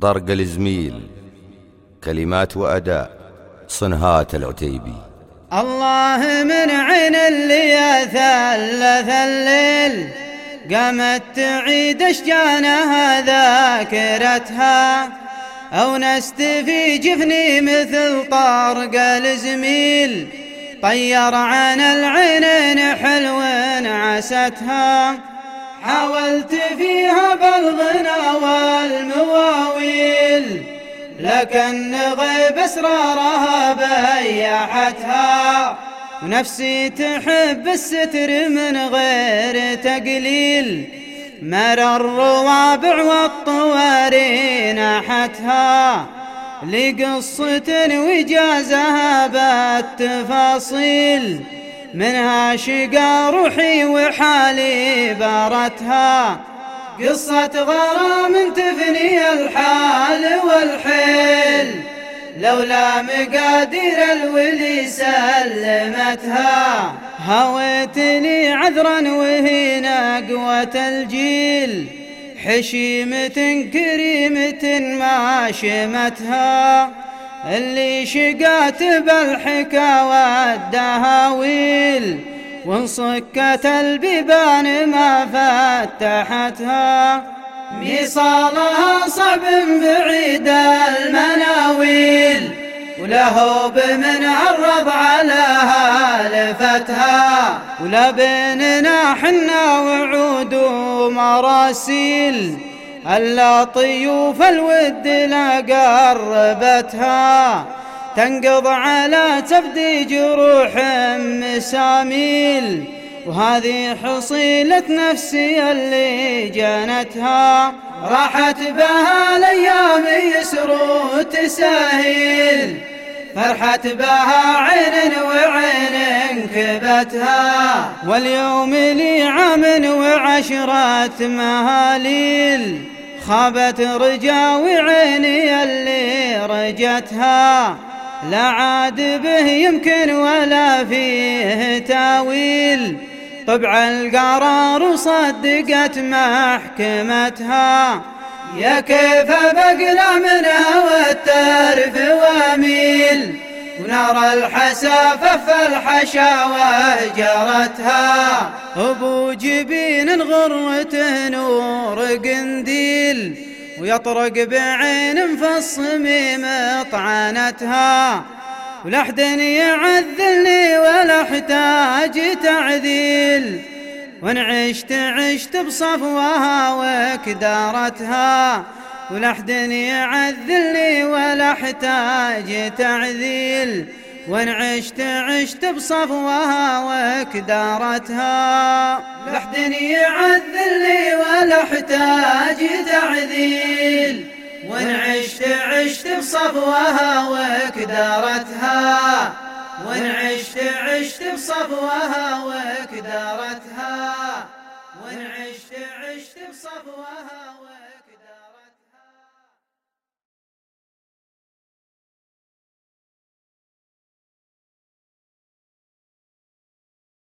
طرق الزميل كلمات وأداء صنهات العتيبي. الله من عين اللي ثلث الليل قامت تعيد اشجانها ذاكرتها. أو نست في جفني مثل طارق الزميل طير عن العينين حلو عستها حاولت فيها لكن غيب إسرارها بيحتها ونفسي تحب الستر من غير تقليل. مر الروابع والطواري نحتها لقصة وجازها بالتفاصيل. منها شقا روحي وحالي بارتها. قصة غرام تفني الحال والحيل. لولا مقادير الولي سلمتها. هويتني عذرا وهي نقوة الجيل. حشيمة كريمة ما شمتها. اللي شقات بالحكا والدهاويل وانصكت البيبان ما فتحتها. ميصالها صعب بعيد المناويل وله بمن عرض على هالفتها ولا بيننا حنا وعود ومراسيل ألا طيوف الود لا قربتها تنقض على تبدي جروح مساميل وهذه حصيلة نفسي اللي جنتها راحت بها الأيام يسرو تساهيل فرحت بها عين وعين كبتها واليوم لي عام وعشرة مهاليل. خابت رجا وعيني اللي رجتها. لا عاد به يمكن ولا فيه تاويل. طبع القرار صدقت محكمتها. يا كيف بقنا منها والترف وميل. ونار الحسافة فالحشاوة جرتها أبو جبين غرته نور قنديل. ويطرق بعين في الصميم طعنتها ولحد يعذلني ولا احتاج تعذيل. وان عشت عشت بصفوها وكدارتها. ولحد يعذلني ولا احتاج تعذيل. وان عشت عشت بصفوها وكدارتها. لحد يعذلني تحتاج تعذيل وان عشت عشت بصفوها وكدارتها وان عشت عشت بصفوها وكدارتها وان عشت عشت بصفوها